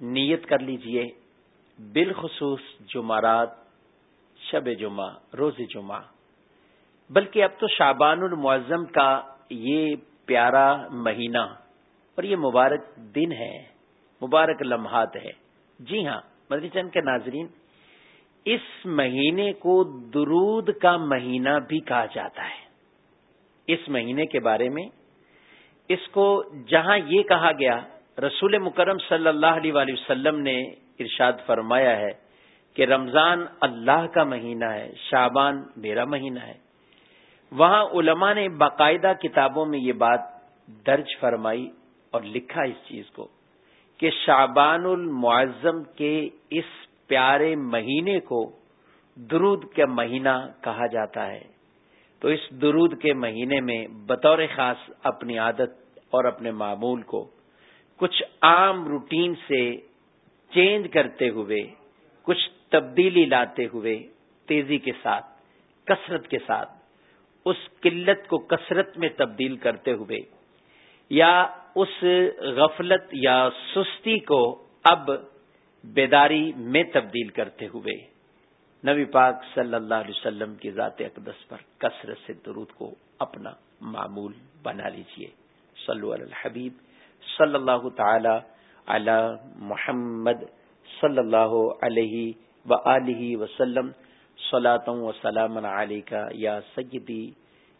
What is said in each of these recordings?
نیت کر لیجیے۔ بالخصوص جمعرات، شب جمعہ، روز جمعہ۔ بلکہ اب تو شابان المعظم کا یہ پیارا مہینہ اور یہ مبارک دن ہے، مبارک لمحات ہے۔ جی ہاں مدنی چند کے ناظرین، اس مہینے کو درود کا مہینہ بھی کہا جاتا ہے۔ اس مہینے کے بارے میں اس کو جہاں یہ کہا گیا رسول مکرم صلی اللہ علیہ وآلہ وسلم نے ارشاد فرمایا ہے کہ رمضان اللہ کا مہینہ ہے شابان میرا مہینہ ہے۔ وہاں علماء نے باقاعدہ کتابوں میں یہ بات درج فرمائی اور لکھا اس چیز کو کہ شابان المعظم کے اس پیارے مہینے کو درود کا مہینہ کہا جاتا ہے۔ تو اس درود کے مہینے میں بطور خاص اپنی عادت اور اپنے معمول کو کچھ عام روٹین سے چینج کرتے ہوئے، کچھ تبدیلی لاتے ہوئے تیزی کے ساتھ، کثرت کے ساتھ، اس قلت کو کثرت میں تبدیل کرتے ہوئے، یا اس غفلت یا سستی کو اب بیداری میں تبدیل کرتے ہوئے۔ نبی پاک صلی اللہ علیہ وسلم کی ذات اقدس پر کثرت سے درود کو اپنا معمول بنا لیجیے صلو علی الحبیب۔ صلی اللہ تعالی علی محمد صلی اللہ علیہ و وسلم صلاح و سلام علی یا سیدی،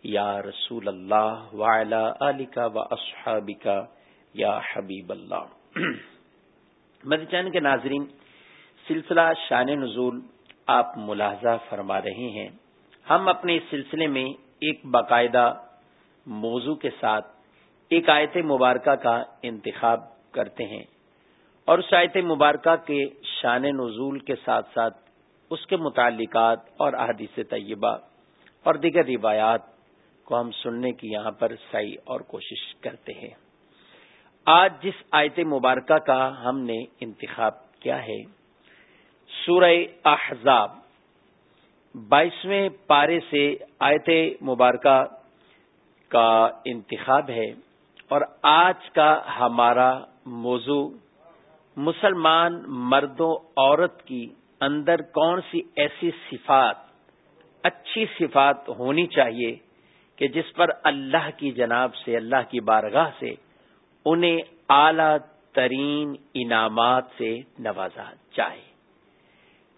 یا رسول اللہ وعلی علی کا و اصحابی کا یا حبیب اللہ مدچین کے ناظرین، سلسلہ شان نزول آپ ملاحظہ فرما رہے ہیں۔ ہم اپنے اس سلسلے میں ایک باقاعدہ موضوع کے ساتھ ایک آیت مبارکہ کا انتخاب کرتے ہیں اور اس آیت مبارکہ کے شان نزول کے ساتھ ساتھ اس کے متعلقات اور احادیث طیبہ اور دیگر روایات کو ہم سننے کی یہاں پر صحیح اور کوشش کرتے ہیں۔ آج جس آیت مبارکہ کا ہم نے انتخاب کیا ہے، سورہ احزاب، بائیسویں پارے سے آیت مبارکہ کا انتخاب ہے۔ اور آج کا ہمارا موضوع مسلمان مردوں عورت کی اندر کون سی ایسی صفات، اچھی صفات ہونی چاہیے کہ جس پر اللہ کی جناب سے، اللہ کی بارگاہ سے انہیں اعلی ترین انعامات سے نوازا جائے۔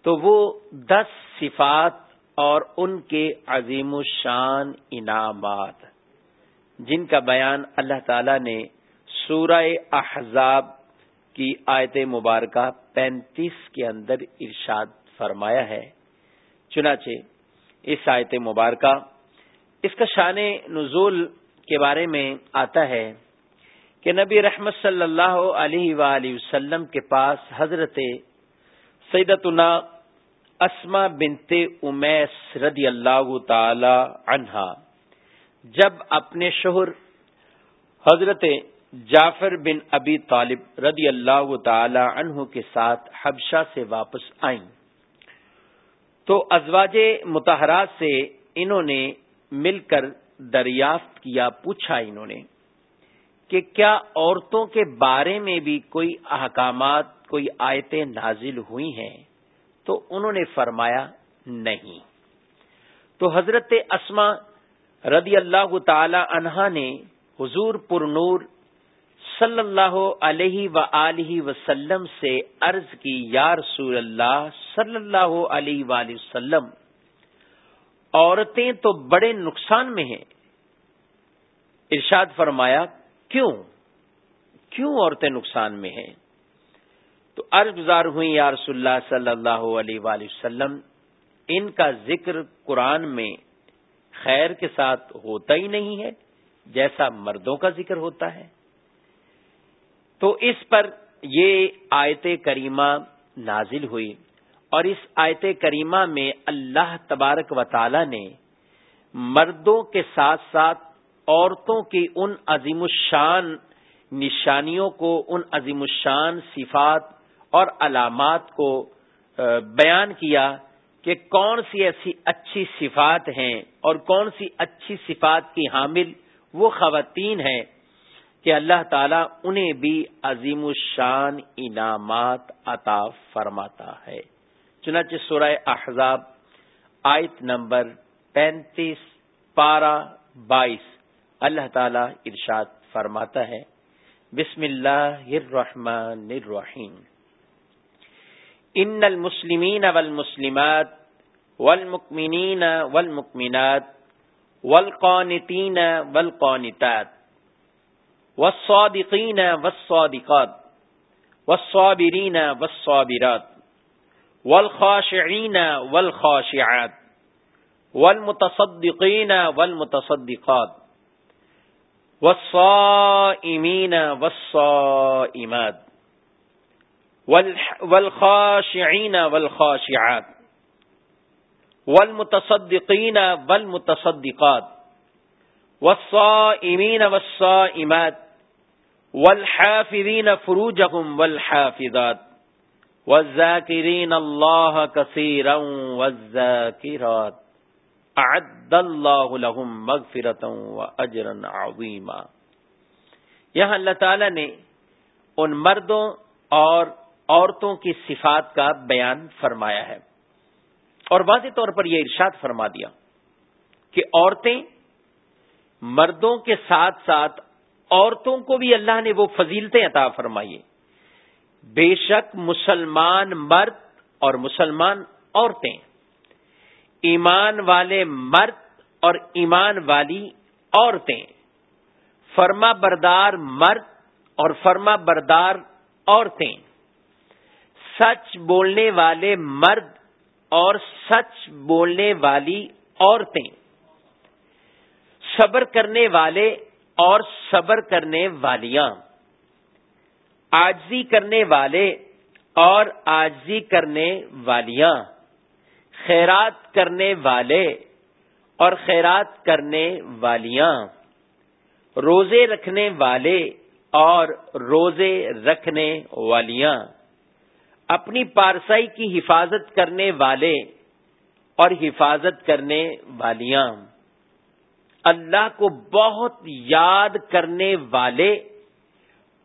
تو وہ دس صفات اور ان کے عظیم الشان انعامات۔ جن کا بیان اللہ تعالی نے سورہ احزاب کی آیت مبارکہ پینتیس کے اندر ارشاد فرمایا ہے۔ چنانچہ اس آیت مبارکہ اس کا شان نزول کے بارے میں آتا ہے کہ نبی رحمت صلی اللہ علیہ وآلہ وسلم کے پاس حضرت سیدتنا اسما بنت امیس رضی اللہ تعالی عنہا جب اپنے شوہر حضرت جعفر بن ابی طالب رضی اللہ تعالی عنہ کے ساتھ حبشہ سے واپس آئیں، تو ازواج متحرات سے انہوں نے مل کر دریافت کیا، پوچھا انہوں نے کہ کیا عورتوں کے بارے میں بھی کوئی احکامات، کوئی آیتیں نازل ہوئی ہیں؟ تو انہوں نے فرمایا، نہیں۔ تو حضرت اسما رضی اللہ تعالی عنہا نے حضور پر نور صلی اللہ علیہ و وسلم سے عرض کی، یا رسول اللہ صلی اللہ علیہ وآلہ وسلم، عورتیں تو بڑے نقصان میں ہیں۔ ارشاد فرمایا، کیوں؟ کیوں عورتیں نقصان میں ہیں؟ تو عرض گزار ہوئی یا رسول اللہ صلی اللہ علیہ وآلہ وسلم، ان کا ذکر قرآن میں خیر کے ساتھ ہوتا ہی نہیں ہے، جیسا مردوں کا ذکر ہوتا ہے۔ تو اس پر یہ آیت کریمہ نازل ہوئی۔ اور اس آیت کریمہ میں اللہ تبارک و تعالی نے مردوں کے ساتھ ساتھ عورتوں کی ان عظیم الشان نشانیوں کو، ان عظیم الشان صفات اور علامات کو بیان کیا۔ کہ کون سی ایسی اچھی صفات ہیں اور کون سی اچھی صفات کی حامل وہ خواتین ہیں کہ اللہ تعالیٰ انہیں بھی عظیم الشان انعامات عطا فرماتا ہے۔ چنانچہ سورہ احزاب آیت نمبر پینتیس پارہ بائیس اللہ تعالیٰ ارشاد فرماتا ہے۔ بسم اللہ الرحمن الرحیم۔ ان المسلمین والمسلمات والمؤمنین والمؤمنات والقانتین والقانتات والصادقین والصادقات والصابرین والصابرات والخاشعین والخاشعات والمتصدقین والمتصدقات والصائمین والصائمات والخاشعین والخاشعات والمتصدقین والمتصدقات والصائمین والصائمات والحافظین فروجهم والحافظات والذاکرین اللہ کثیرا والذاکرات اعد اللہ لهم مغفرتا واجرا عظیما یہاں اللہ تعالی نے ان مردوں اور عورتوں کی صفات کا بیان فرمایا ہے۔ اور واضح طور پر یہ ارشاد فرما دیا کہ عورتیں مردوں کے ساتھ ساتھ عورتوں کو بھی اللہ نے وہ فضیلتیں عطا فرمائی بے شک مسلمان مرد اور مسلمان عورتیں، ایمان والے مرد اور ایمان والی عورتیں، فرما بردار مرد اور فرما بردار عورتیں۔ سچ بولنے والے مرد اور سچ بولنے والی عورتیں۔ صبر کرنے والے اور صبر کرنے والیاں۔ آجزی کرنے والے اور آجزی کرنے والیاں۔ خیرات کرنے والے اور خیرات کرنے والیاں۔ روزے رکھنے والے اور روزے رکھنے والیاں۔ اپنی پارسائی کی حفاظت کرنے والے اور حفاظت کرنے والیاں۔ اللہ کو بہت یاد کرنے والے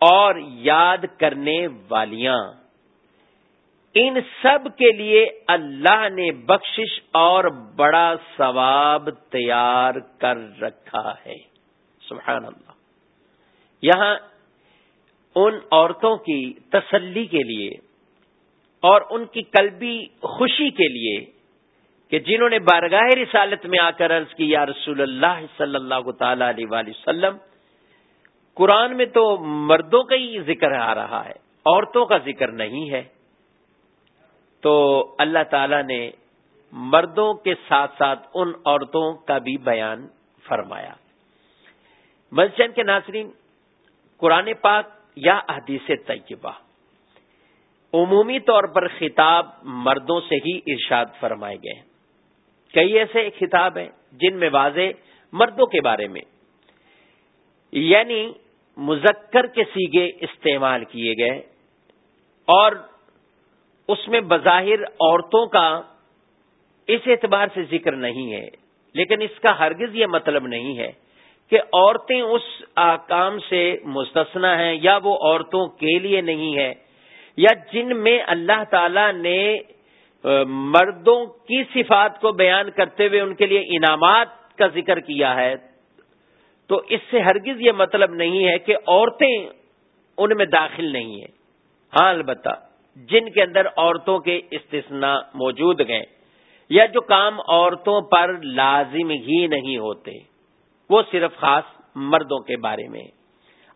اور یاد کرنے والیاں۔ ان سب کے لیے اللہ نے بخشش اور بڑا ثواب تیار کر رکھا ہے۔ سبحان اللہ یہاں ان عورتوں کی تسلی کے لیے اور ان کی قلبی خوشی کے لیے کہ جنہوں نے بارگاہ رسالت میں آ کر عرض کی، یا رسول اللہ صلی اللہ تعالی علیہ وآلہ وسلم، قرآن میں تو مردوں کا ہی ذکر آ رہا ہے، عورتوں کا ذکر نہیں ہے۔ تو اللہ تعالی نے مردوں کے ساتھ ساتھ ان عورتوں کا بھی بیان فرمایا۔ مسجد کے ناظرین، قرآن پاک یا حدیث طیبہ۔ عمومی طور پر خطاب مردوں سے ہی ارشاد فرمائے گئے کئی ایسے خطاب ہیں جن میں واضح مردوں کے بارے میں یعنی مذکر کے سیگے استعمال کیے گئے اور اس میں بظاہر عورتوں کا اس اعتبار سے ذکر نہیں ہے، لیکن اس کا ہرگز یہ مطلب نہیں ہے کہ عورتیں اس کام سے مستثنا ہیں یا وہ عورتوں کے لیے نہیں ہے یا جن میں اللہ تعالی نے مردوں کی صفات کو بیان کرتے ہوئے ان کے لیے انعامات کا ذکر کیا ہے، تو اس سے ہرگز یہ مطلب نہیں ہے کہ عورتیں ان میں داخل نہیں ہیں۔ ہاں البتہ جن کے اندر عورتوں کے استثناء موجود ہیں یا جو کام عورتوں پر لازم ہی نہیں ہوتے، وہ صرف خاص مردوں کے بارے میں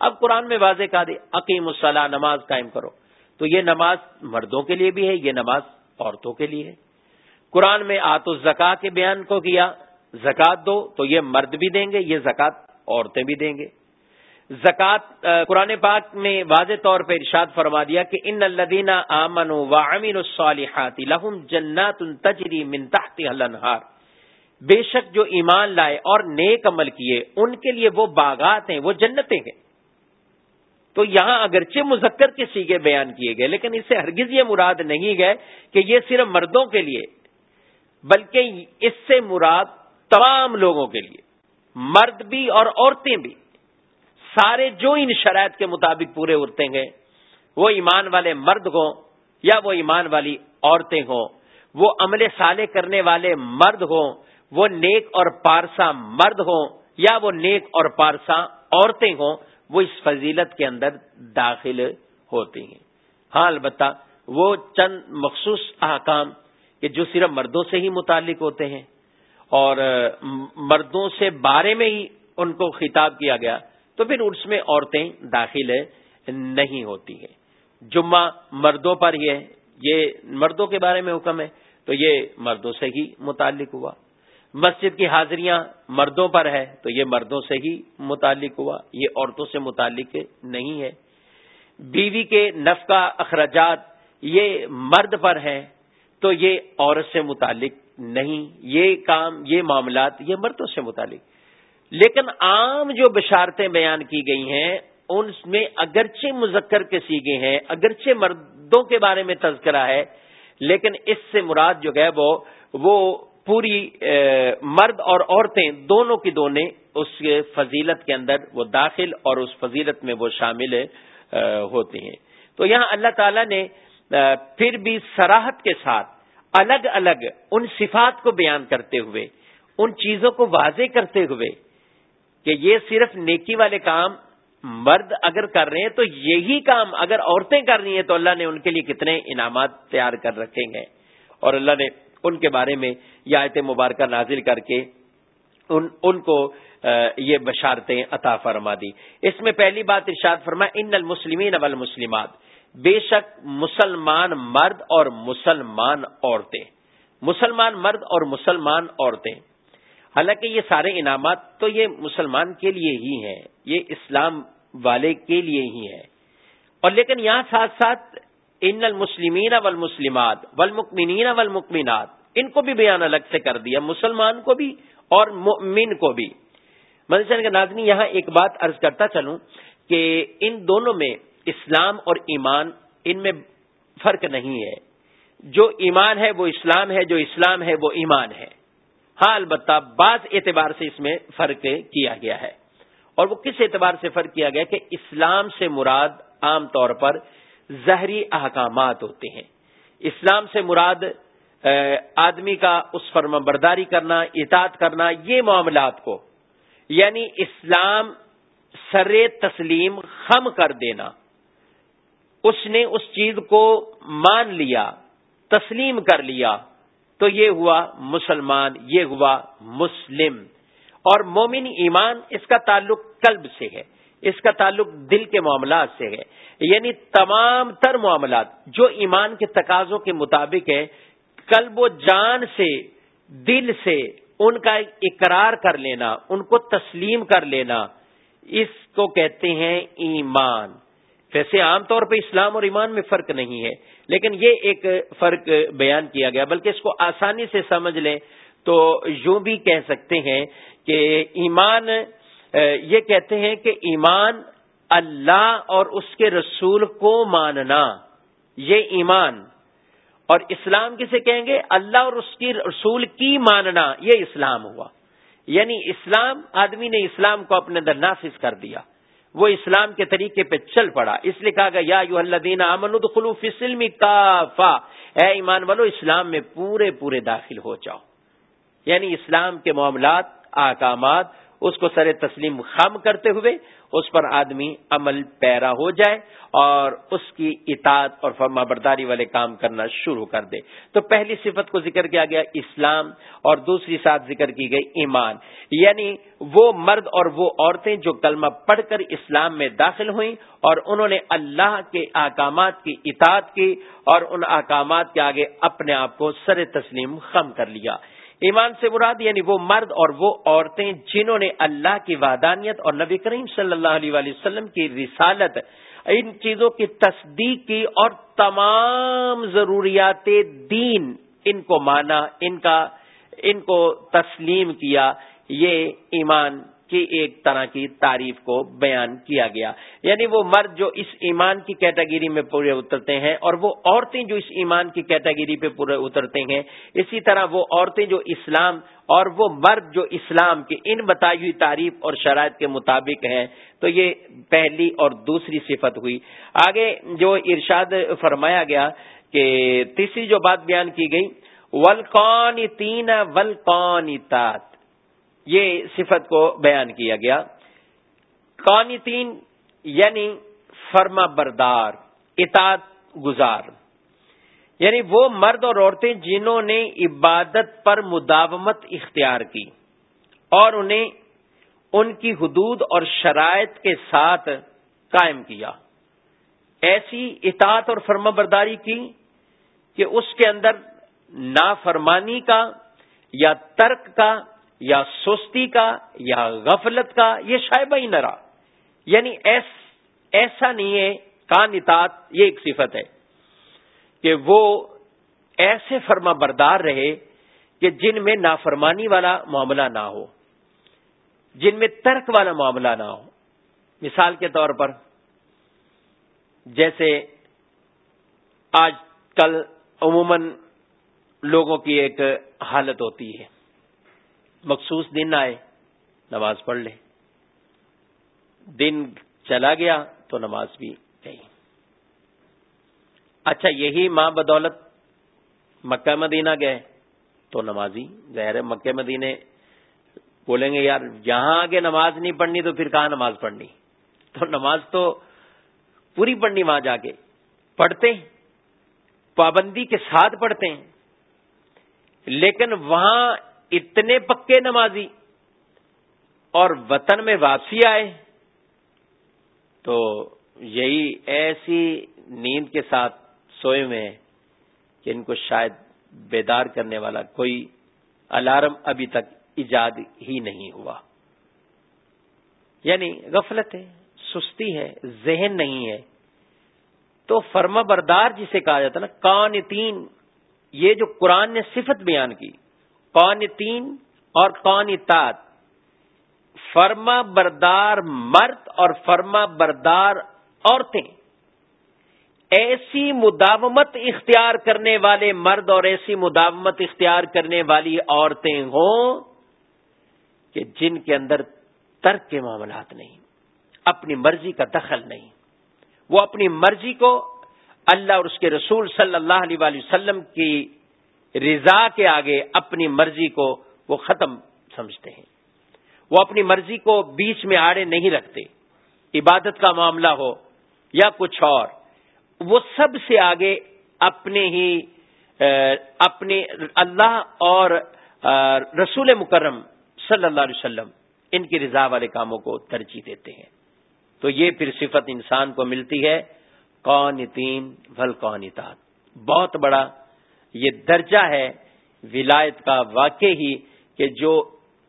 اب قرآن میں واضح کہا دے عقیم الصلاح نماز قائم کرو۔ تو یہ نماز مردوں کے لیے بھی ہے، یہ نماز عورتوں کے لیے ہے۔ قرآن میں آت الزکا کے بیان کو کیا زکات دو تو یہ مرد بھی دیں گے، یہ زکات عورتیں بھی دیں گے۔ زکات قرآن پاک نے واضح طور پہ ارشاد فرما دیا کہ ان الدینہ امن و امین الصالحات لہم جنات تجری من تحت الانہار۔ بے شک جو ایمان لائے اور نیک عمل کیے، ان کے لیے وہ باغات ہیں، وہ جنتیں ہیں۔ تو یہاں اگرچہ مذکر کے سیگے بیان کیے گئے، لیکن اس سے ہرگز یہ مراد نہیں گئے کہ یہ صرف مردوں کے لیے، بلکہ اس سے مراد تمام لوگوں کے لیے، مرد بھی اور عورتیں بھی۔ سارے جو ان شرائط کے مطابق پورے ہوتے ہیں وہ ایمان والے مرد ہوں یا وہ ایمان والی عورتیں ہوں، وہ عمل سالے کرنے والے مرد ہوں، وہ نیک اور پارسا مرد ہوں یا وہ نیک اور پارسا عورتیں ہوں وہ اس فضیلت کے اندر داخل ہوتی ہیں۔ ہاں البتہ وہ چند مخصوص احکام کہ جو صرف مردوں سے ہی متعلق ہوتے ہیں اور مردوں سے بارے میں ہی ان کو خطاب کیا گیا تو پھر اس میں عورتیں داخل نہیں ہوتی ہیں۔ جمعہ مردوں پر ہی ہے، یہ مردوں کے بارے میں حکم ہے تو یہ مردوں سے ہی متعلق ہوا۔ مسجد کی حاضریاں مردوں پر ہے تو یہ مردوں سے ہی متعلق ہوا، یہ عورتوں سے متعلق نہیں ہے۔ بیوی کے نفقہ اخراجات یہ مرد پر ہے تو یہ عورت سے متعلق نہیں۔ یہ کام، یہ معاملات یہ مردوں سے متعلق۔ لیکن عام جو بشارتیں بیان کی گئی ہیں، ان میں اگرچہ مذکر کے سیگے ہیں، اگرچہ مردوں کے بارے میں تذکرہ ہے، لیکن اس سے مراد جو ہے وہ وہ پوری مرد اور عورتیں، دونوں کی دونوں اس فضیلت کے اندر وہ داخل اور اس فضیلت میں وہ شامل ہوتے ہیں۔ تو یہاں اللہ تعالی نے پھر بھی سراہت کے ساتھ الگ الگ ان صفات کو بیان کرتے ہوئے، ان چیزوں کو واضح کرتے ہوئے کہ یہ صرف نیکی والے کام، مرد اگر کر رہے ہیں تو یہی کام اگر عورتیں کر رہی ہیں تو اللہ نے ان کے لیے کتنے انعامات تیار کر رکھے ہیں۔ اور اللہ نے ان کے بارے میں یہ آیت مبارکہ نازل کر کے ان ان کو یہ بشارتیں عطا فرما دی۔ اس میں پہلی بات ارشاد فرما، ان المسلمین اول مسلمات بے شک مسلمان مرد اور مسلمان عورتیں۔ مسلمان مرد اور مسلمان عورتیں۔ حالانکہ یہ سارے انعامات تو یہ مسلمان کے لیے ہی ہیں، یہ اسلام والے کے لیے ہی ہے اور لیکن یہاں ساتھ ساتھ ان المسلمین والمسلمات والمکمنین والمکمنات ان کو بھی بیان الگ سے کر دیا، مسلمان کو بھی اور مؤمن کو بھی۔ مدرسہ کا ناظرین، یہاں ایک بات عرض کرتا چلوں کہ ان دونوں میں اسلام اور ایمان ان میں فرق نہیں ہے۔ جو ایمان ہے وہ اسلام ہے، جو اسلام ہے وہ ایمان ہے۔ ہاں البتہ بعض اعتبار سے اس میں فرق کیا گیا ہے۔ اور وہ کس اعتبار سے فرق کیا گیا کہ اسلام سے مراد عام طور پر زہری احکامات ہوتے ہیں۔ اسلام سے مراد آدمی کا اس فرم برداری کرنا، اطاعت کرنا، یہ معاملات کو یعنی اسلام سر تسلیم، خم کر دینا۔ اس نے اس چیز کو مان لیا، تسلیم کر لیا، تو یہ ہوا مسلمان، یہ ہوا مسلم۔ اور مومن ایمان اس کا تعلق قلب سے ہے۔ اس کا تعلق دل کے معاملات سے ہے یعنی تمام تر معاملات جو ایمان کے تقاضوں کے مطابق ہے قلب و جان سے، دل سے ان کا اقرار کر لینا، ان کو تسلیم کر لینا، اس کو کہتے ہیں ایمان۔ ویسے عام طور پہ اسلام اور ایمان میں فرق نہیں ہے، لیکن یہ ایک فرق بیان کیا گیا، بلکہ اس کو آسانی سے سمجھ لیں تو یوں بھی کہہ سکتے ہیں کہ ایمان یہ کہتے ہیں کہ ایمان اللہ اور اس کے رسول کو ماننا، یہ ایمان۔ اور اسلام کسے کہیں گے؟ اللہ اور اس کی رسول کی ماننا، یہ اسلام ہوا۔ یعنی اسلام، آدمی نے اسلام کو اپنے اندر نافذ کر دیا۔ وہ اسلام کے طریقے پہ چل پڑا۔ اس لیے کہا گیا، یا دینا امن خلوف اسلم کافا اے ایمان والو، اسلام میں پورے پورے داخل ہو جاؤ۔ یعنی اسلام کے معاملات احکامات اس کو سر تسلیم خم کرتے ہوئے اس پر آدمی عمل پیرا ہو جائے اور اس کی اطاعت اور فرما برداری والے کام کرنا شروع کر دے۔ تو پہلی صفت کو ذکر کیا گیا، اسلام، اور دوسری ساتھ ذکر کی گئی، ایمان۔ یعنی وہ مرد اور وہ عورتیں جو کلمہ پڑھ کر اسلام میں داخل ہوئیں اور انہوں نے اللہ کے احکامات کی اطاعت کی اور ان احکامات کے آگے اپنے آپ کو سر تسلیم خم کر لیا۔ ایمان سے مراد یعنی وہ مرد اور وہ عورتیں جنہوں نے اللہ کی وادانیت اور نبی کریم صلی اللہ علیہ وسلم کی رسالت، ان چیزوں کی تصدیق کی اور تمام ضروریات دین ان کو مانا، ان کا، ان کو تسلیم کیا، یہ ایمان کی ایک طرح کی تعریف کو بیان کیا گیا۔ یعنی وہ مرد جو اس ایمان کی کیٹیگری میں پورے اترتے ہیں اور وہ عورتیں جو اس ایمان کی کیٹیگری پہ پورے اترتے ہیں، اسی طرح وہ عورتیں جو اسلام اور وہ مرد جو اسلام کی ان بتائی ہوئی تعریف اور شرائط کے مطابق ہیں۔ تو یہ پہلی اور دوسری صفت ہوئی۔ آگے جو ارشاد فرمایا گیا کہ تیسری جو بات بیان کی گئی ولقان تین ولقان تات یہ صفت کو بیان کیا گیا۔ قانتین یعنی فرما بردار اطاعت گزار۔ یعنی وہ مرد اور عورتیں جنہوں نے عبادت پر مداومت اختیار کی اور انہیں ان کی حدود اور شرائط کے ساتھ قائم کیا۔ ایسی اطاعت اور فرما برداری کی کہ اس کے اندر نافرمانی کا یا ترک کا یا سستی کا یا غفلت کا یہ شائبہ ہی نہ رہا یعنی ایس، ایسا نہیں ہے، کان اطاعت، یہ ایک صفت ہے کہ وہ ایسے فرما بردار رہے کہ جن میں نافرمانی والا معاملہ نہ ہو، جن میں ترک والا معاملہ نہ ہو۔ مثال کے طور پر جیسے آج کل عموماً لوگوں کی ایک حالت ہوتی ہے۔ مخصوص دن آئے، نماز پڑھ لے۔ دن چلا گیا تو نماز بھی نہیں۔ اچھا یہی ماں بدولت مکہ مدینہ گئے تو نمازی ظاہر مکہ مدینے بولیں گے، یار یہاں آگے نماز نہیں پڑھنی تو پھر کہاں نماز پڑھنی؟ تو نماز تو پوری پڑھنی وہاں جا کے۔ پڑھتے ہیں، پابندی کے ساتھ پڑھتے ہیں، لیکن وہاں اتنے پکے نمازی اور وطن میں واپسی آئے تو یہی ایسی نیند کے ساتھ سوئے ہوئے ہیں کہ ان کو شاید بیدار کرنے والا کوئی الارم ابھی تک ایجاد ہی نہیں ہوا۔ یعنی غفلت ہے، سستی ہے، ذہن نہیں ہے۔ تو فرما بردار جسے کہا جاتا نا کان تین یہ جو قرآن نے صفت بیان کی قانتین اور قانتات فرما بردار مرد اور فرما بردار عورتیں۔ ایسی مداومت اختیار کرنے والے مرد اور ایسی مداومت اختیار کرنے والی عورتیں ہوں کہ جن کے اندر ترک کے معاملات نہیں، اپنی مرضی کا دخل نہیں۔ وہ اپنی مرضی کو اللہ اور اس کے رسول صلی اللہ علیہ وسلم کی رضا کے آگے اپنی مرضی کو وہ ختم سمجھتے ہیں۔ وہ اپنی مرضی کو بیچ میں آڑے نہیں رکھتے۔ عبادت کا معاملہ ہو یا کچھ اور، وہ سب سے آگے اپنے ہی اپنے اللہ اور رسول مکرم صلی اللہ علیہ وسلم ان کی رضا والے کاموں کو ترجیح دیتے ہیں۔ تو یہ پھر صفت انسان کو ملتی ہے کون تین بھل کون بہت بڑا یہ درجہ ہے ولایت کا واقع ہی کہ جو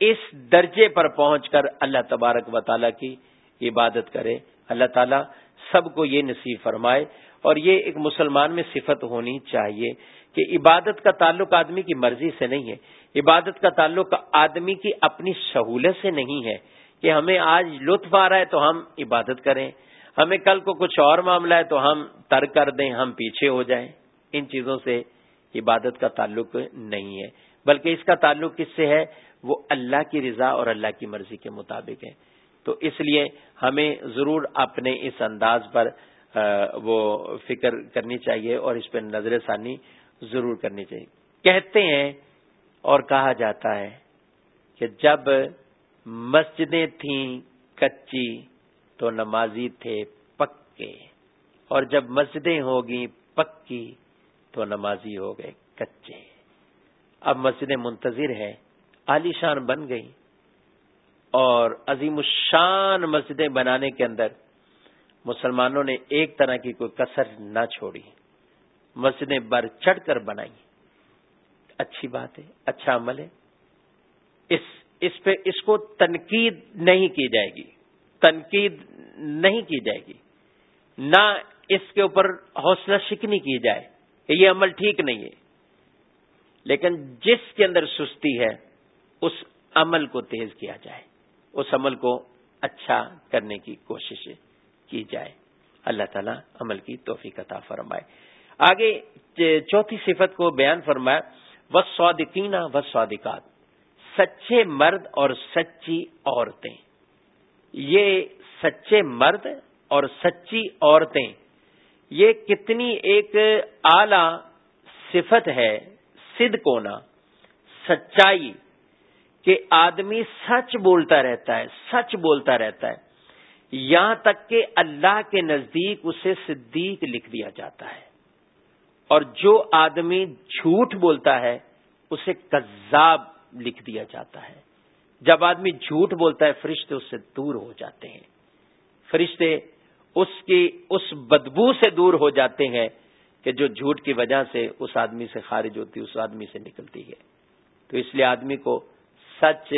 اس درجے پر پہنچ کر اللہ تبارک و تعالیٰ کی عبادت کرے، اللہ تعالیٰ سب کو یہ نصیب فرمائے اور یہ ایک مسلمان میں صفت ہونی چاہیے کہ عبادت کا تعلق آدمی کی مرضی سے نہیں ہے، عبادت کا تعلق آدمی کی اپنی سہولت سے نہیں ہے کہ ہمیں آج لطف آ رہا ہے تو ہم عبادت کریں، ہمیں کل کو کچھ اور معاملہ ہے تو ہم ترک کر دیں، ہم پیچھے ہو جائیں، ان چیزوں سے عبادت کا تعلق نہیں ہے۔ بلکہ اس کا تعلق کس سے ہے؟ وہ اللہ کی رضا اور اللہ کی مرضی کے مطابق ہے۔ تو اس لیے ہمیں ضرور اپنے اس انداز پر وہ فکر کرنی چاہیے اور اس پہ نظر ثانی ضرور کرنی چاہیے۔ کہتے ہیں اور کہا جاتا ہے کہ جب مسجدیں تھیں کچی تو نمازی تھے پکے، اور جب مسجدیں ہوگی پکی تو نمازی ہو گئے، کچے۔ اب مسجد منتظر ہے عالی شان بن گئی اور عظیم الشان مسجدیں بنانے کے اندر مسلمانوں نے ایک طرح کی کوئی کسر نہ چھوڑی۔ مسجدیں بر چڑھ کر بنائی اچھی بات ہے اچھا عمل ہے۔ اس اس پہ، اس کو تنقید نہیں کی جائے گی۔ تنقید نہیں کی جائے گی۔ نہ اس کے اوپر حوصلہ شکنی کی جائے۔ کہ یہ عمل ٹھیک نہیں ہے۔ لیکن جس کے اندر سستی ہے، اس عمل کو تیز کیا جائے۔ اس عمل کو اچھا کرنے کی کوشش کی جائے۔ اللہ تعالیٰ عمل کی توفیق عطا فرمائے۔ آگے چوتھی صفت کو بیان فرمایا و سعودینہ و سعودکات سچے مرد اور سچی عورتیں۔ یہ سچے مرد اور سچی عورتیں یہ کتنی ایک اعلی صفت ہے سد کونا سچائی، کہ آدمی سچ بولتا رہتا ہے، سچ بولتا رہتا ہے۔ یہاں تک کہ اللہ کے نزدیک اسے صدیق لکھ دیا جاتا ہے۔ اور جو آدمی جھوٹ بولتا ہے، اسے کذاب لکھ دیا جاتا ہے۔ جب آدمی جھوٹ بولتا ہے، فرشتے اس سے دور ہو جاتے ہیں۔ فرشتے اس کی اس بدبو سے دور ہو جاتے ہیں کہ جو جھوٹ کی وجہ سے اس آدمی سے خارج ہوتی، اس آدمی سے نکلتی ہے۔ تو اس لیے آدمی کو سچ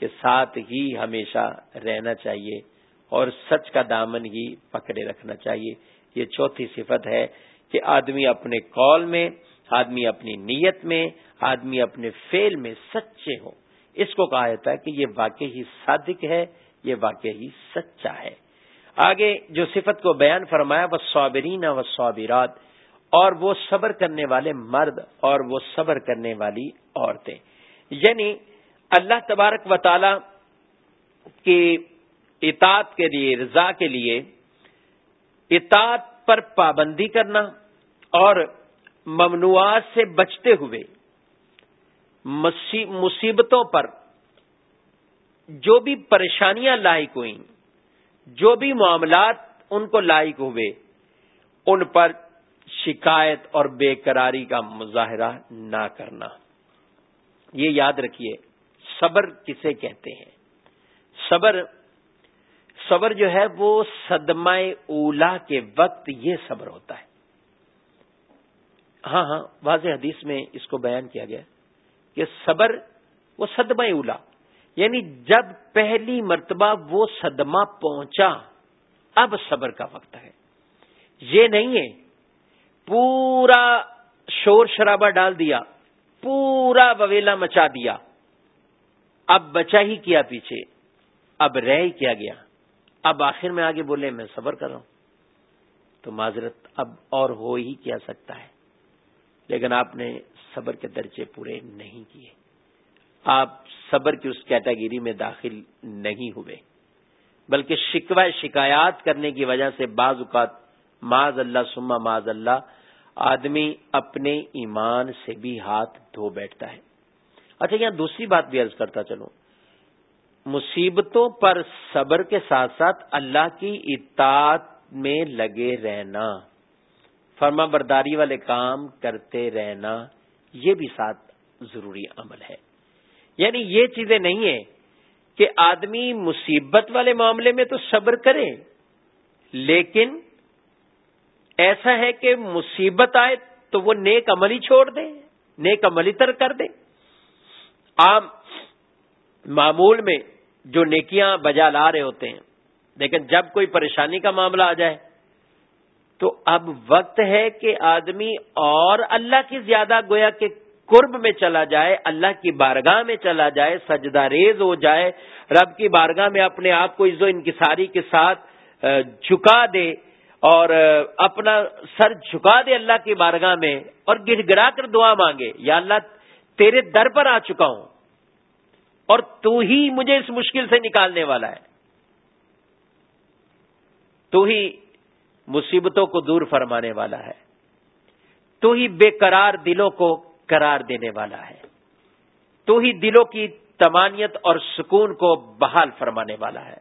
کے ساتھ ہی ہمیشہ رہنا چاہیے اور سچ کا دامن ہی پکڑے رکھنا چاہیے۔ یہ چوتھی صفت ہے کہ آدمی اپنے کال میں، آدمی اپنی نیت میں، آدمی اپنے فیل میں سچے ہو۔ اس کو کہا جاتا ہے کہ یہ واقعی صادق ہے، یہ واقعی سچا ہے۔ آگے جو صفت کو بیان فرمایا وہ صابرین و صابرات اور وہ صبر کرنے والے مرد اور وہ صبر کرنے والی عورتیں۔ یعنی اللہ تبارک و تعالی کی اطاعت کے لیے، رضا کے لیے اطاعت پر پابندی کرنا اور ممنوعات سے بچتے ہوئے مصیبتوں پر جو بھی پریشانیاں لاحق ہوئیں جو بھی معاملات ان کو لاحق ہوئے، ان پر شکایت اور بے قراری کا مظاہرہ نہ کرنا۔ یہ یاد رکھیے، صبر کسے کہتے ہیں؟ صبر صبر جو ہے وہ صدمہ اولا کے وقت یہ صبر ہوتا ہے۔ ہاں ہاں واضح حدیث میں اس کو بیان کیا گیا کہ صبر وہ صدمہ اولا یعنی جب پہلی مرتبہ وہ صدمہ پہنچا، اب صبر کا وقت ہے۔ یہ نہیں ہے، پورا شور شرابہ ڈال دیا، پورا وویلا مچا دیا۔ اب بچا ہی کیا پیچھے، اب رہ ہی کیا گیا۔ اب آخر میں آگے بولے، میں صبر کر رہا ہوں۔ تو معذرت اب اور ہو ہی کیا سکتا ہے۔ لیکن آپ نے صبر کے درجے پورے نہیں کیے۔ آپ صبر کی اس کیٹاگری میں داخل نہیں ہوئے، بلکہ شکوہ، شکایات کرنے کی وجہ سے بعض اوقات معذ اللہ سما معذ اللہ آدمی اپنے ایمان سے بھی ہاتھ دھو بیٹھتا ہے۔ اچھا یہاں دوسری بات بھی عرض کرتا چلوں۔ مصیبتوں پر صبر کے ساتھ ساتھ اللہ کی اطاعت میں لگے رہنا، فرما برداری والے کام کرتے رہنا، یہ بھی ساتھ ضروری عمل ہے۔ یعنی یہ چیزیں نہیں ہیں کہ آدمی مصیبت والے معاملے میں تو صبر کرے، لیکن ایسا ہے کہ مصیبت آئے تو وہ نیک عمل ہی چھوڑ دے، نیک عملی تر کر دے۔ عام معمول میں جو نیکیاں بجا لا رہے ہوتے ہیں، لیکن جب کوئی پریشانی کا معاملہ آ جائے، تو اب وقت ہے کہ آدمی اور اللہ کی زیادہ گویا کہ قرب میں چلا جائے، اللہ کی بارگاہ میں چلا جائے، سجدہ ریز ہو جائے، رب کی بارگاہ میں اپنے آپ کو عزو انکساری کے ساتھ جھکا دے اور اپنا سر جھکا دے اللہ کی بارگاہ میں اور گڑ گڑا کر دعا مانگے، یا اللہ تیرے در پر آ چکا ہوں اور تو ہی مجھے اس مشکل سے نکالنے والا ہے۔ تو ہی مصیبتوں کو دور فرمانے والا ہے۔ تو ہی بے قرار دلوں کو قرار دینے والا ہے۔ تو ہی دلوں کی تمانیت اور سکون کو بحال فرمانے والا ہے۔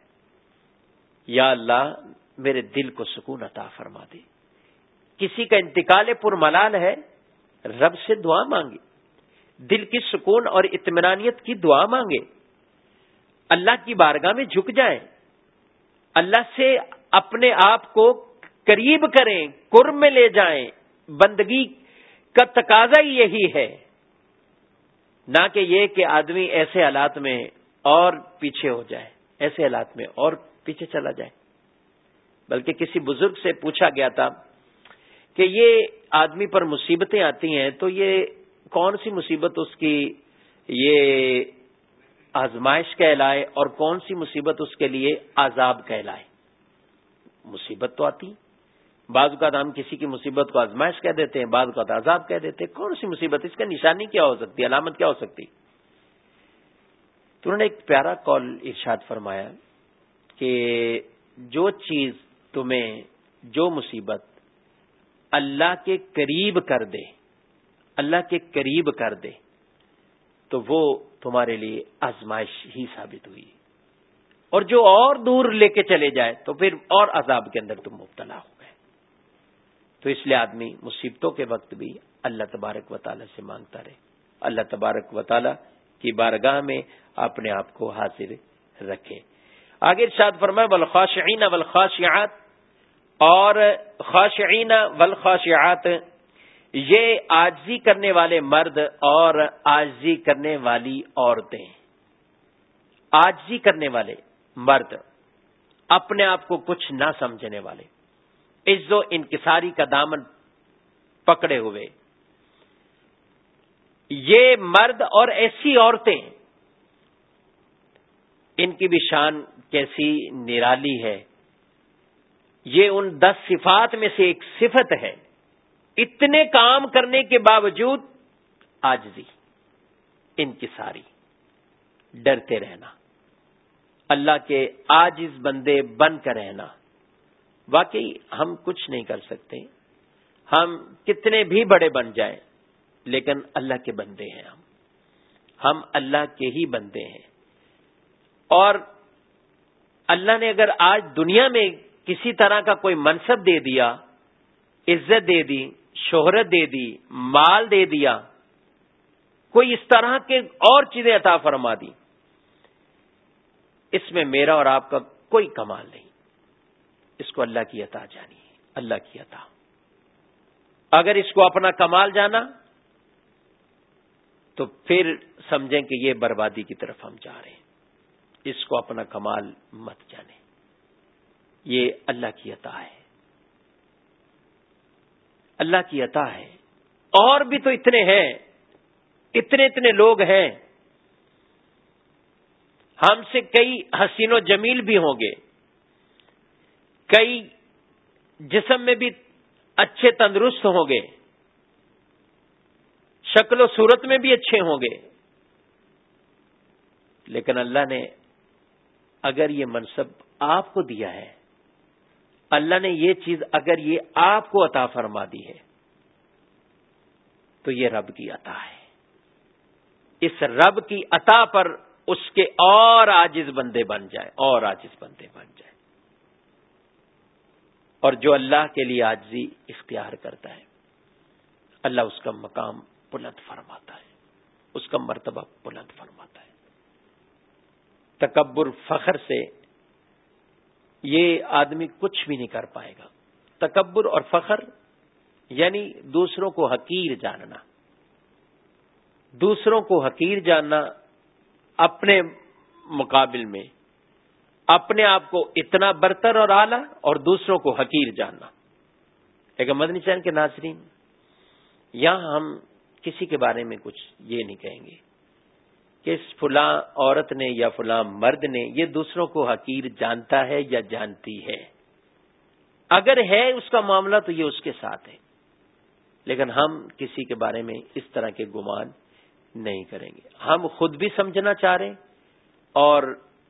یا اللہ، میرے دل کو سکون عطا فرما دے۔ کسی کا انتقال پر ملال ہے، رب سے دعا مانگی دل کی سکون اور اطمینانیت کی دعا مانگے۔ اللہ کی بارگاہ میں جھک جائیں۔ اللہ سے اپنے آپ کو قریب کریں، قرب میں لے جائیں۔ بندگی کا تقاضا ہی یہی ہے۔ نہ کہ یہ کہ آدمی ایسے حالات میں اور پیچھے ہو جائے، ایسے حالات میں اور پیچھے چلا جائے۔ بلکہ کسی بزرگ سے پوچھا گیا تھا کہ یہ آدمی پر مصیبتیں آتی ہیں تو یہ کون سی مصیبت اس کی یہ آزمائش کہلائے اور کون سی مصیبت اس کے لیے عذاب کہلائے؟ مصیبت تو آتی۔ بعض اوقات ہم کسی کی مصیبت کو آزمائش کہہ دیتے ہیں، بعض اوقات عذاب کہہ دیتے ہیں، کون سی مصیبت؟ اس کا نشانی کیا ہو سکتی؟ علامت کیا ہو سکتی؟ تو انہوں نے ایک پیارا کال ارشاد فرمایا کہ جو چیز تمہیں جو مصیبت اللہ کے قریب کر دے، اللہ کے قریب کر دے، تو وہ تمہارے لیے آزمائش ہی ثابت ہوئی۔ اور جو اور دور لے کے چلے جائے، تو پھر اور عذاب کے اندر تم مبتلا ہو۔ تو اس لیے آدمی مصیبتوں کے وقت بھی اللہ تبارک و تعالی سے مانگتا رہے۔ اللہ تبارک و تعالی کی بارگاہ میں اپنے آپ کو حاضر رکھے۔ آگے ارشاد فرمائے، والخاشعین والخاشعات، اور خاشعین والخاشعات، یہ آجزی کرنے والے مرد اور آجزی کرنے والی عورتیں۔ آجزی کرنے والے مرد، اپنے آپ کو کچھ نہ سمجھنے والے۔ عز و انکساری کا دامن پکڑے ہوئے۔ یہ مرد اور ایسی عورتیں، ان کی بھی شان کیسی نرالی ہے۔ یہ ان دس صفات میں سے ایک صفت ہے۔ اتنے کام کرنے کے باوجود آجزی ان کی ساری ڈرتے رہنا۔ اللہ کے آجز بندے بن کر رہنا۔ واقعی ہم کچھ نہیں کر سکتے۔ ہم کتنے بھی بڑے بن جائیں، لیکن اللہ کے بندے ہیں ہم۔ ہم اللہ کے ہی بندے ہیں۔ اور اللہ نے اگر آج دنیا میں کسی طرح کا کوئی منصب دے دیا، عزت دے دی، شہرت دے دی، مال دے دیا، کوئی اس طرح کے اور چیزیں عطا فرما دی، اس میں میرا اور آپ کا کوئی کمال نہیں۔ اس کو اللہ کی عطا جانی اللہ کی عطا۔ اگر اس کو اپنا کمال جانا، تو پھر سمجھیں کہ یہ بربادی کی طرف ہم جا رہے ہیں۔ اس کو اپنا کمال مت جانے۔ یہ اللہ کی عطا ہے۔ اللہ کی عطا ہے۔ اور بھی تو اتنے ہیں۔ اتنے اتنے لوگ ہیں۔ ہم سے کئی حسین و جمیل بھی ہوں گے۔ کئی جسم میں بھی اچھے تندرست ہوں گے، شکل و صورت میں بھی اچھے ہوں گے۔ لیکن اللہ نے اگر یہ منصب آپ کو دیا ہے، اللہ نے یہ چیز اگر یہ آپ کو عطا فرما دی ہے، تو یہ رب کی عطا ہے۔ اس رب کی عطا پر اس کے اور آجز بندے بن جائے اور آجز بندے بن جائے اور جو اللہ کے لیے آجزی اختیار کرتا ہے، اللہ اس کا مقام بلند فرماتا ہے، اس کا مرتبہ بلند فرماتا ہے۔ تکبر فخر سے یہ آدمی کچھ بھی نہیں کر پائے گا۔ تکبر اور فخر یعنی دوسروں کو حقیر جاننا۔ دوسروں کو حقیر جاننا اپنے مقابل میں اپنے آپ کو اتنا برتر اور اعلی اور دوسروں کو حقیر جاننا۔ ایک مدنی چین کے ناظرین، یہاں ہم کسی کے بارے میں کچھ یہ نہیں کہیں گے کہ اس فلاں عورت نے یا فلاں مرد نے یہ دوسروں کو حقیر جانتا ہے یا جانتی ہے۔ اگر ہے اس کا معاملہ تو یہ اس کے ساتھ ہے۔ لیکن ہم کسی کے بارے میں اس طرح کے گمان نہیں کریں گے۔ ہم خود بھی سمجھنا چاہ رہے ہیں اور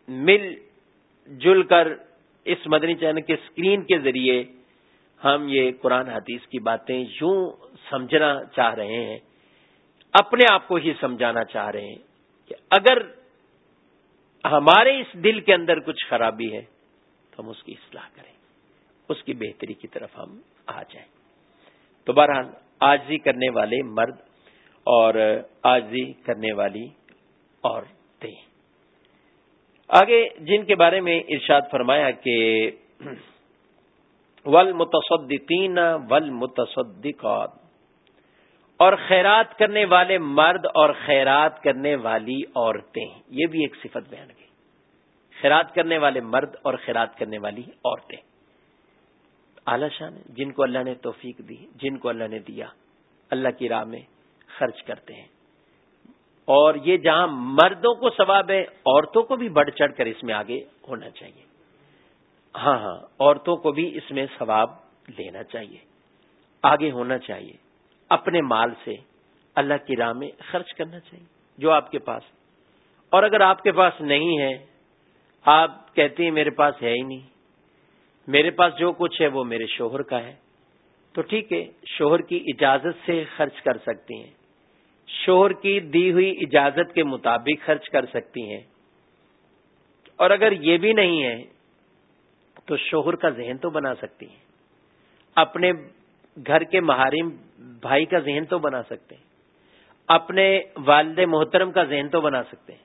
مل جل کر اس مدنی چینل کے اسکرین کے ذریعے ہم یہ قرآن حدیث کی باتیں یوں سمجھنا چاہ رہے ہیں، اپنے آپ کو ہی سمجھانا چاہ رہے ہیں کہ اگر ہمارے اس دل کے اندر کچھ خرابی ہے تو ہم اس کی اصلاح کریں، اس کی بہتری کی طرف ہم آ جائیں۔ تو بہرحال، آجزی کرنے والے مرد اور آجزی کرنے والی عورتیں۔ آگے جن کے بارے میں ارشاد فرمایا کہ ول متصدقین ول متصدقات اور خیرات کرنے والے مرد اور خیرات کرنے والی عورتیں، یہ بھی ایک صفت بیان کی۔ خیرات کرنے والے مرد اور خیرات کرنے والی عورتیں۔ اعلی شان جن کو اللہ نے توفیق دی، جن کو اللہ نے دیا، اللہ کی راہ میں خرچ کرتے ہیں۔ اور یہ جہاں مردوں کو ثواب ہے، عورتوں کو بھی بڑھ چڑھ کر اس میں آگے ہونا چاہیے۔ ہاں ہاں عورتوں کو بھی اس میں ثواب لینا چاہیے۔ آگے ہونا چاہیے۔ اپنے مال سے اللہ کی راہ میں خرچ کرنا چاہیے، جو آپ کے پاس۔ اور اگر آپ کے پاس نہیں ہے، آپ کہتے ہیں میرے پاس ہے ہی نہیں۔ میرے پاس جو کچھ ہے، وہ میرے شوہر کا ہے۔ تو ٹھیک ہے، شوہر کی اجازت سے خرچ کر سکتی ہیں۔ شوہر کی دی ہوئی اجازت کے مطابق خرچ کر سکتی ہیں۔ اور اگر یہ بھی نہیں ہے، تو شوہر کا ذہن تو بنا سکتی ہیں۔ اپنے گھر کے محارم بھائی کا ذہن تو بنا سکتے ہیں۔ اپنے والد محترم کا ذہن تو بنا سکتے ہیں۔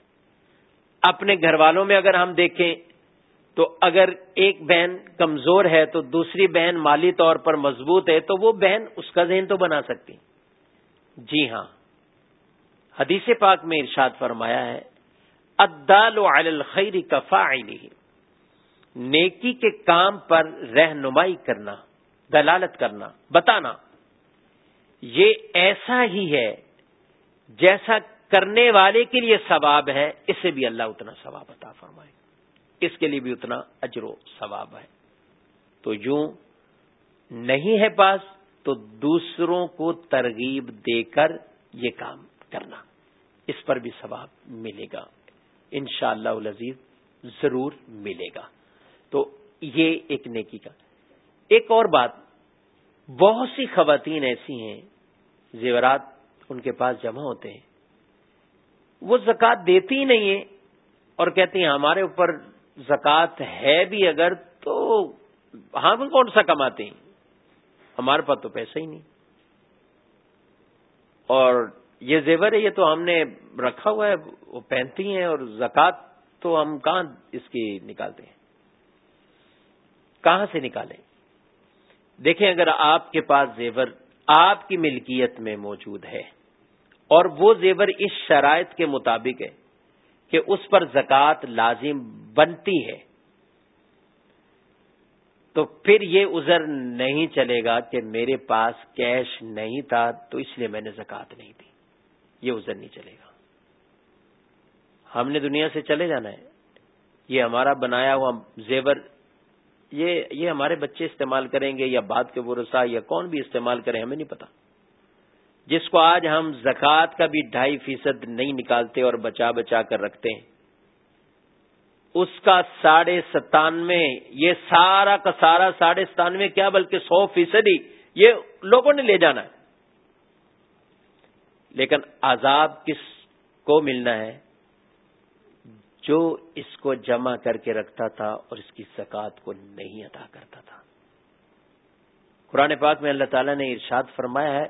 اپنے گھر والوں میں اگر ہم دیکھیں، تو اگر ایک بہن کمزور ہے، تو دوسری بہن مالی طور پر مضبوط ہے، تو وہ بہن اس کا ذہن تو بنا سکتی جی ہاں۔ حدیث پاک میں ارشاد فرمایا ہے ادال الخیر کفا نیکی کے کام پر رہنمائی کرنا، دلالت کرنا، بتانا۔ یہ ایسا ہی ہے جیسا کرنے والے کے لیے ثواب ہے، اس سے بھی اللہ اتنا ثواب عطا فرمائے۔ اس کے لیے بھی اتنا اجر و ثواب ہے۔ تو یوں نہیں ہے پاس تو دوسروں کو ترغیب دے کر یہ کام۔ کرنا۔ اس پر بھی ثواب ملے گا۔ ان شاء اللہ ضرور ملے گا۔ تو یہ ایک نیکی کا۔ ایک اور بات، بہت سی خواتین ایسی ہیں، زیورات ان کے پاس جمع ہوتے ہیں۔ وہ زکات دیتی ہی نہیں ہے اور کہتی ہیں، ہمارے اوپر زکات ہے بھی اگر تو ہم کون سا کماتے ہیں؟ ہمارے پاس تو پیسہ ہی نہیں۔ اور یہ زیور ہے، یہ تو ہم نے رکھا ہوا ہے، وہ پہنتی ہیں اور زکات تو ہم کہاں اس کی نکالتے ہیں؟ کہاں سے نکالیں؟ دیکھیں، اگر آپ کے پاس زیور آپ کی ملکیت میں موجود ہے اور وہ زیور اس شرائط کے مطابق ہے کہ اس پر زکوٰۃ لازم بنتی ہے، تو پھر یہ عذر نہیں چلے گا کہ میرے پاس کیش نہیں تھا، تو اس لیے میں نے زکوٰۃ نہیں دی۔ یہ عذر نہیں چلے گا۔ ہم نے دنیا سے چلے جانا ہے۔ یہ ہمارا بنایا ہوا زیور، یہ یہ ہمارے بچے استعمال کریں گے یا بعد کے برسا یا کون بھی استعمال کریں ہمیں نہیں پتا۔ جس کو آج ہم زکوٰۃ کا بھی ڈھائی فیصد نہیں نکالتے اور بچا بچا کر رکھتے ہیں، اس کا ساڑھے ستانوے، یہ سارا کا سارا ساڑھے ستانوے کیا بلکہ سو فیصد ہی، یہ لوگوں نے لے جانا ہے۔ لیکن عذاب کس کو ملنا ہے؟ جو اس کو جمع کر کے رکھتا تھا اور اس کی زکات کو نہیں ادا کرتا تھا۔ قرآن پاک میں اللہ تعالیٰ نے ارشاد فرمایا ہے،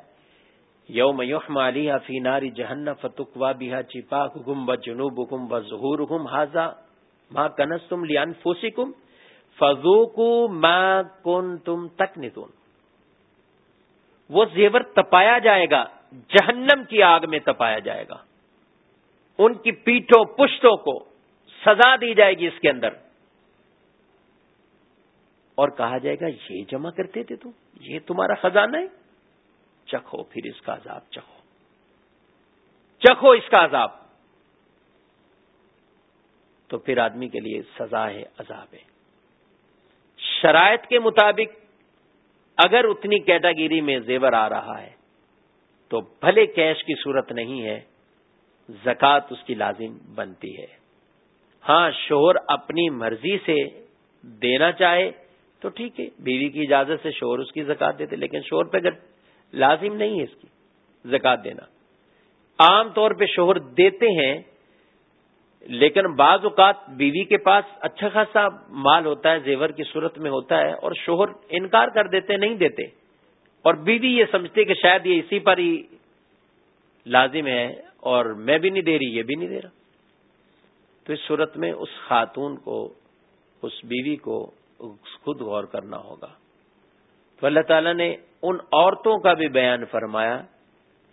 یوم یوم علی فی ناری جہن فتق وا بحا چپا حکم و جنوب حکم و ظہور حکم حاضا ماں کنس تم لیان فوسی کم فضوق ماں کن تم تک وہ زیور تپایا جائے گا جہنم کی آگ میں تپایا جائے گا۔ ان کی پیٹھوں، پشتوں کو سزا دی جائے گی اس کے اندر۔ اور کہا جائے گا، یہ جمع کرتے تھے تم، یہ تمہارا خزانہ ہے۔ چکھو پھر اس کا عذاب، چکھو۔ چکھو اس کا عذاب۔ تو پھر آدمی کے لیے سزا ہے، عذاب ہے۔ شرائط کے مطابق اگر اتنی کیٹاگری میں زیور آ رہا ہے تو بھلے کیش کی صورت نہیں ہے زکات اس کی لازم بنتی ہے۔ ہاں شوہر اپنی مرضی سے دینا چاہے تو ٹھیک ہے، بیوی کی اجازت سے شوہر اس کی زکات دیتے، لیکن شوہر پہ اگر لازم نہیں ہے اس کی زکات دینا۔ عام طور پہ شوہر دیتے ہیں، لیکن بعض اوقات بیوی کے پاس اچھا خاصا مال ہوتا ہے، زیور کی صورت میں ہوتا ہے اور شوہر انکار کر دیتے، نہیں دیتے۔ اور بیوی یہ سمجھتے کہ شاید یہ اسی پر ہی لازم ہے اور میں بھی نہیں دے رہی، یہ بھی نہیں دے رہا۔ تو اس صورت میں اس خاتون کو، اس بیوی کو خود غور کرنا ہوگا۔ تو اللہ تعالیٰ نے ان عورتوں کا بھی بیان فرمایا،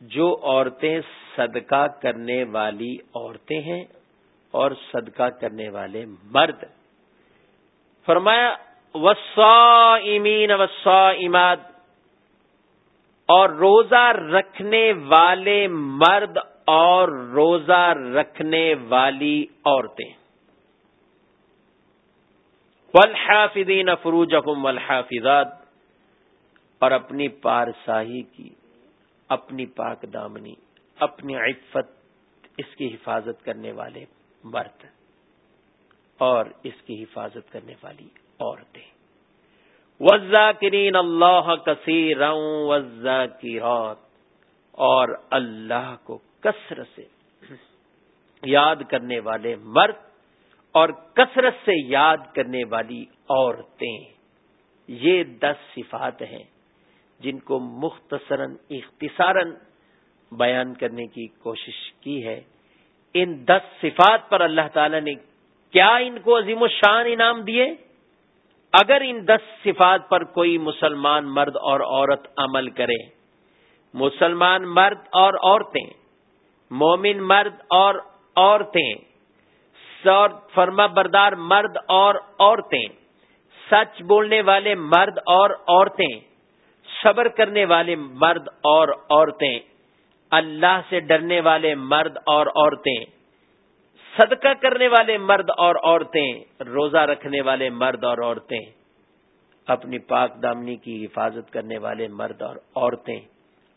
جو عورتیں صدقہ کرنے والی عورتیں ہیں اور صدقہ کرنے والے مرد۔ فرمایا وسا امین وسا اماد اور روزہ رکھنے والے مرد اور روزہ رکھنے والی عورتیں۔ والحافظین فروجہم والحافظات۔ اور اپنی پارساہی کی، اپنی پاک دامنی، اپنی عفت، اس کی حفاظت کرنے والے مرد اور اس کی حفاظت کرنے والی عورتیں۔ وزا کرین اللہ کثیر وزا کی اور اللہ کو کثرت سے یاد کرنے والے مرد اور کثرت سے یاد کرنے والی عورتیں، یہ دس صفات ہیں جن کو مختصراً، اختصاراً بیان کرنے کی کوشش کی ہے۔ ان دس صفات پر اللہ تعالی نے کیا ان کو عظیم و شان انعام دیے؟ اگر ان دس صفات پر کوئی مسلمان مرد اور عورت عمل کرے، مسلمان مرد اور عورتیں، مومن مرد اور عورتیں فرما بردار مرد اور عورتیں، سچ بولنے والے مرد اور عورتیں، صبر کرنے والے مرد اور عورتیں، اللہ سے ڈرنے والے مرد اور عورتیں صدقہ کرنے والے مرد اور عورتیں، روزہ رکھنے والے مرد اور عورتیں، اپنی پاک دامنی کی حفاظت کرنے والے مرد اور عورتیں،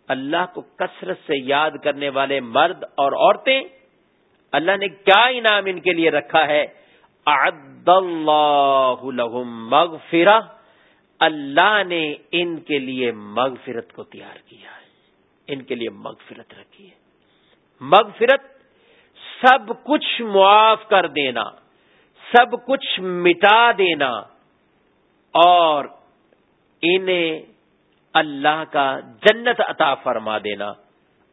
اللہ کو کثرت سے یاد کرنے والے مرد اور عورتیں، اللہ نے کیا انعام ان کے لیے رکھا ہے؟ اعد اللہ لهم مغفرہ، اللہ نے ان کے لیے مغفرت کو تیار کیا ہے۔ ان کے لیے مغفرت رکھی ہے۔ مغفرت سب کچھ معاف کر دینا، سب کچھ مٹا دینا اور انہیں اللہ کا جنت عطا فرما دینا۔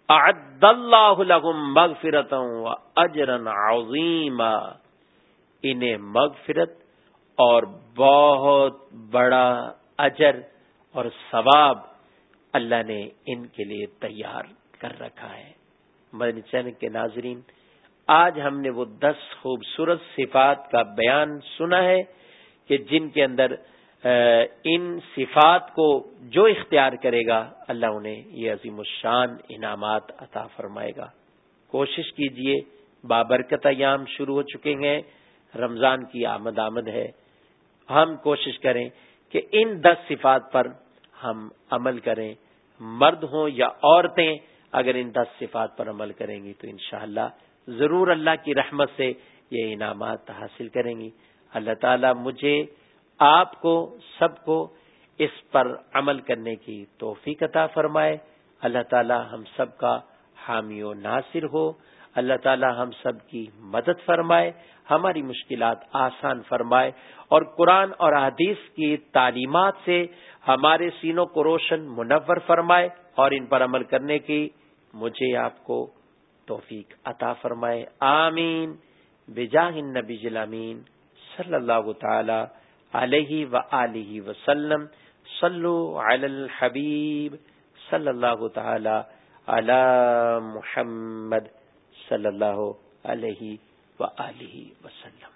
اعد اللہ لهم مغفرت اجرن عظیم انہیں مغفرت اور بہت بڑا اجر اور ثواب اللہ نے ان کے لیے تیار کر رکھا ہے۔ مدنی چین کے ناظرین آج ہم نے وہ دس خوبصورت صفات کا بیان سنا ہے کہ جن کے اندر ان صفات کو جو اختیار کرے گا، اللہ انہیں یہ عظیم الشان انعامات عطا فرمائے گا۔ کوشش کیجیے، بابرکت ایام شروع ہو چکے ہیں، رمضان کی آمد آمد ہے۔ ہم کوشش کریں کہ ان دس صفات پر ہم عمل کریں۔ مرد ہوں یا عورتیں، اگر ان دس صفات پر عمل کریں گی تو انشاءاللہ ضرور اللہ کی رحمت سے یہ انعامات حاصل کریں گی۔ اللہ تعالی مجھے، آپ کو، سب کو اس پر عمل کرنے کی توفیق عطا فرمائے۔ اللہ تعالی ہم سب کا حامی و ناصر ہو۔ اللہ تعالی ہم سب کی مدد فرمائے، ہماری مشکلات آسان فرمائے۔ اور قرآن اور حدیث کی تعلیمات سے ہمارے سینوں کو روشن منور فرمائے اور ان پر عمل کرنے کی مجھے آپ کو توفیق عطا فرمائے۔ آمین۔ بجاہ النبی جلامین صلی اللہ تعالی علیہ و علیہ وسلم۔ صلو علی الحبیب صلی اللہ تعالی علی محمد صلی اللہ علیہ و وسلم۔